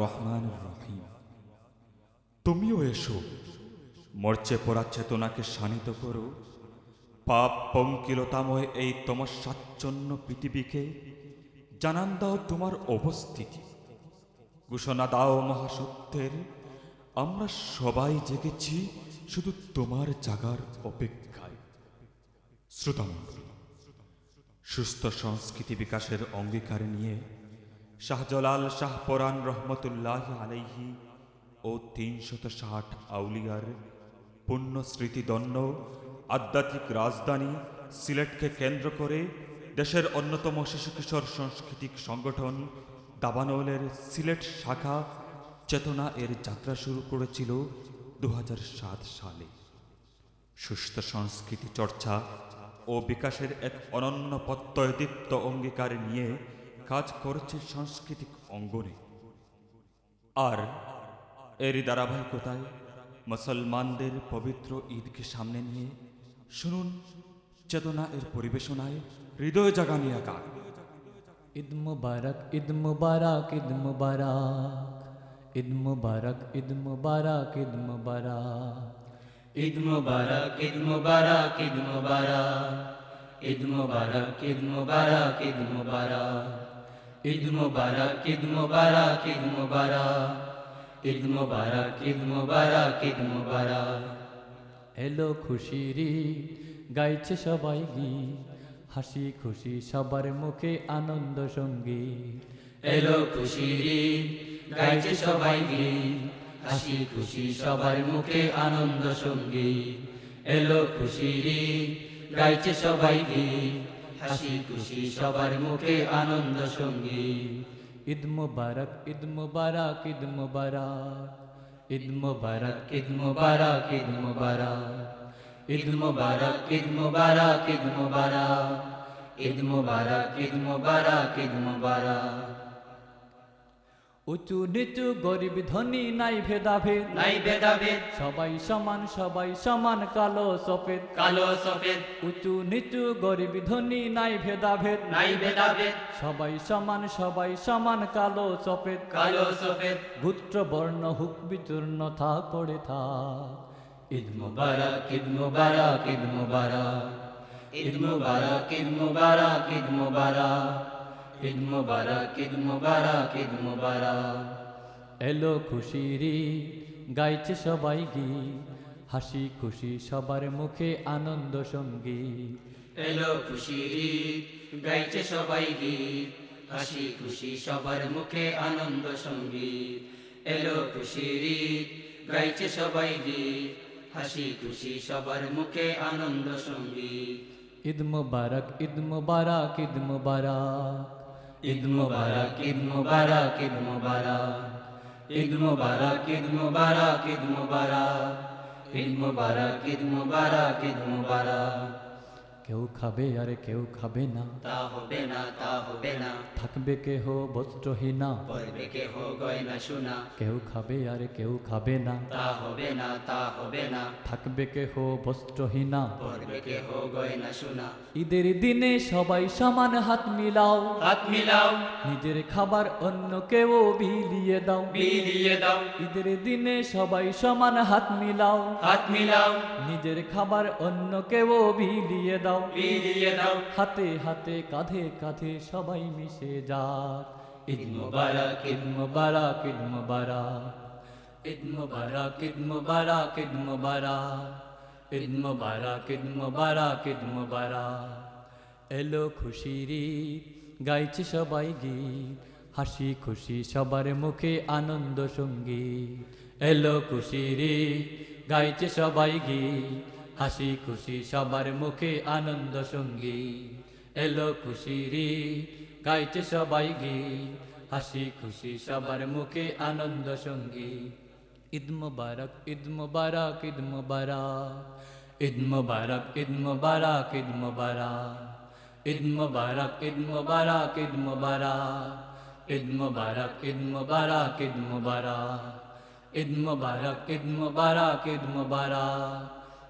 রহমান রহিম। তুমিও এসো, মরচে পড়া চেতনাকে শানিত করো। পাপ পঙ্কিলতাময় এই তমসাচ্ছন্ন পৃথিবীকে জানান দাও তোমার অবস্থিতি। ঘোষণা দাও মহাসত্যের, আমরা সবাই জেগেছি শুধু তোমার জাগার অপেক্ষায়। শ্রোতামণ্ডলী, সুস্থ সংস্কৃতি বিকাশের অঙ্গীকার নিয়ে শাহজালাল শাহপরান রহমতুল্লাহ আলাইহি ও তিনশত ষাট আউলিয়ার পুণ্য স্মৃতিদণ্ড আধ্যাত্মিক রাজধানী সিলেটকে কেন্দ্র করে দেশের অন্যতম শিশু কিশোর সাংস্কৃতিক সংগঠন দাবানলের সিলেট শাখা চেতনা এর যাত্রা শুরু করেছিল দু হাজার সাত সালে। সুস্থ সংস্কৃতি চর্চা ও বিকাশের এক অনন্য প্রত্যয়দীপ্ত অঙ্গীকার নিয়ে কাজ করছে সাংস্কৃতিক অঙ্গনে আর এরই ধারাবাহিকতায় মুসলমানদের পবিত্র ঈদকে সামনে নিয়ে শুনুন চেতনা এর পরিবেশনায় হৃদয় জাগানিয়া গান ঈদ মুবারক ঈদ মুবারক ঈদ মুবারক ঈদ মুবারক ঈদ মুবারক ঈদ মুবারক ঈদ মুবারক ঈদ মুবারক ঈদ মুবারক ঈদ মুবারক ঈদ মুবারক ঈদ মুবারক ঈদ মুবারক ঈদ মুবারক ঈদ মুবারক। ঈদ মুবারক ঈদ মুবারক ঈদ মুবারক। এলো খুশিরি গাইছে সবাই গি হাসি খুশি, সবার মুখে আনন্দ সঙ্গী। এলো খুশির গাইছে সবাই গীত। হাসি খুশি, সবার মুখে আনন্দ সঙ্গী। এলো খুশির গাইছে সবাই গীত। হাসি খুশি সবার মুখে আনন্দ সঙ্গী ঈদ মুবারক ঈদ মুবারক ঈদ মুবারক। ঈদ মুবারক ঈদ মুবারক ঈদ মুবারক। ঈদ মুবারক ঈদ মুবারক ঈদ মুবারক। ঈদ মুবারক ঈদ মুবারক ঈদ মুবারক। উঁচু নিচু গরিব ধনী নাই ভেদাভেদ। নাই ভেদাভেদ। সবাই সমান সবাই সমান কালো সফেদ। কালো সফেদ। উঁচু নিচু গরিব ধনী নাই ভেদাভেদ। নাই ভেদাভেদ। সবাই সমান সবাই সমান কালো সফেদ। কালো সফেদ। গুত্র বর্ণ হুক বিচূর্ণ থাক পড়ে থাক ঈদ মুবারক ঈদ মুবারক ঈদ মুবারক। ঈদ মুবারক ঈদ মুবারক ঈদ মুবারক। ঈদ মুবারক ঈদ মুবারক ঈদ মুবারক। এলো খুশিরি গাইছে সবাই গি হাসি খুশি সবার মুখে আনন্দ সঙ্গী। এলো খুশির গাইছে সবাই গীত। হাসি খুশি সবার মুখে আনন্দ সংগীত এলো খুশির গাইছে সবাই গীত। হাসি খুশি সবার মুখে আনন্দ সংগীত ঈদ মুবারক ঈদ মুবারক ঈদ মুবারক। ঈদ মুবারক ঈদ মুবারক ঈদ মুবারক। ঈদ মুবারক ঈদ মুবারক ঈদ মুবারক। ঈদ মুবারক ঈদ মুবারক ঈদ মুবারক। কেউ খাবে আর কেউ খাবে না। তা হবে না তা হবে না। থাকবে কেহ বস্ত্রহীনা। পড়বে কেহ গয়না শোনা কেউ খাবে আর কেউ খাবে না। তা হবে না তা হবে না। থাকবে কেহ বস্ত্রহীনা। পড়বে কেহ গয়না শোনা ঈদের দিনে সবাই সমান হাত মিলাও। হাত মিলাও। নিজের খাবার অন্য কেউ বিলিয়ে দাও। বিলিয়ে দাও। ঈদের দিনে সবাই সমান হাত মিলাও। হাত মিলাও। নিজের খাবার অন্য কেউ বিলিয়ে দাও। বিলিয়ে দাও। হাতে হাতে কাঁধে কাঁধে সবাই মিশে যাক। ঈদ মুবারক ঈদ মুবারক ঈদ মুবারক। ঈদ মুবারক ঈদ মুবারক ঈদ মুবারক। ঈদ মুবারক ঈদ মুবারক ঈদ মুবারক। এলো খুশির গাইছে সবাই গীত। হাসি খুশি সবার মুখে আনন্দ সংগীত। এলো খুশির গাইছে সবাই গীত। হাসি খুশি সবার মুখে আনন্দ সংগীত এলো খুশির ঈদ, গাইছে সবাই গীত হাসি খুশি সবার মুখে আনন্দ সংগীত ঈদ মুবারক ঈদ মুবারক ঈদ মুবারক ঈদ মুবারক ঈদ মুবারক ঈদ মুবারক ঈদ মুবারক ঈদ মুবারক ঈদ মুবারক ঈদ মুবারক ঈদ মুবারক ঈদ মুবারক ঈদ মুবারক ঈদ মুবারক ঈদ মুবারক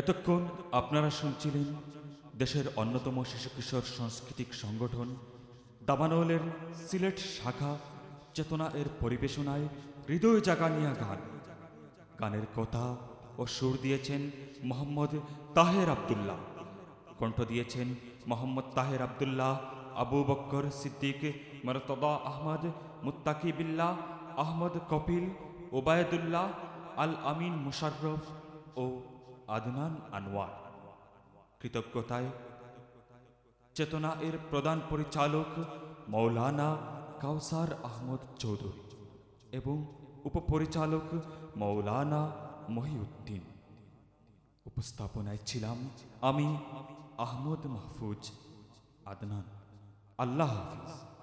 এতক্ষণ আপনারা শুনছিলেন দেশের অন্যতম শিশু কিশোর সাংস্কৃতিক সংগঠন দাবানলের সিলেট শাখা চেতনা এর পরিবেশনায় হৃদয় জাগানিয়া গান। গানের কথা ও সুর দিয়েছেন মোহাম্মদ তাহের আবদুল্লাহ। কণ্ঠ দিয়েছেন মোহাম্মদ তাহের আবদুল্লাহ, আবু বক্কর সিদ্দিক মরতদা আহমদ মুত্তাকিবিল্লাহ আহমদ কপিল, ওবায়দুল্লাহ, আল আমিন মুশাররফ ও আদনান আনোয়ার। কৃতজ্ঞতায় চেতনা এর প্রধান পরিচালক মৌলানা কাউসার আহমদ চৌধুরী এবং উপপরিচালক মৌলানা মহিউদ্দিন। উপস্থাপনায় ছিলাম আমি আহমদ মাহফুজ আদনান। আল্লাহ হাফিজ।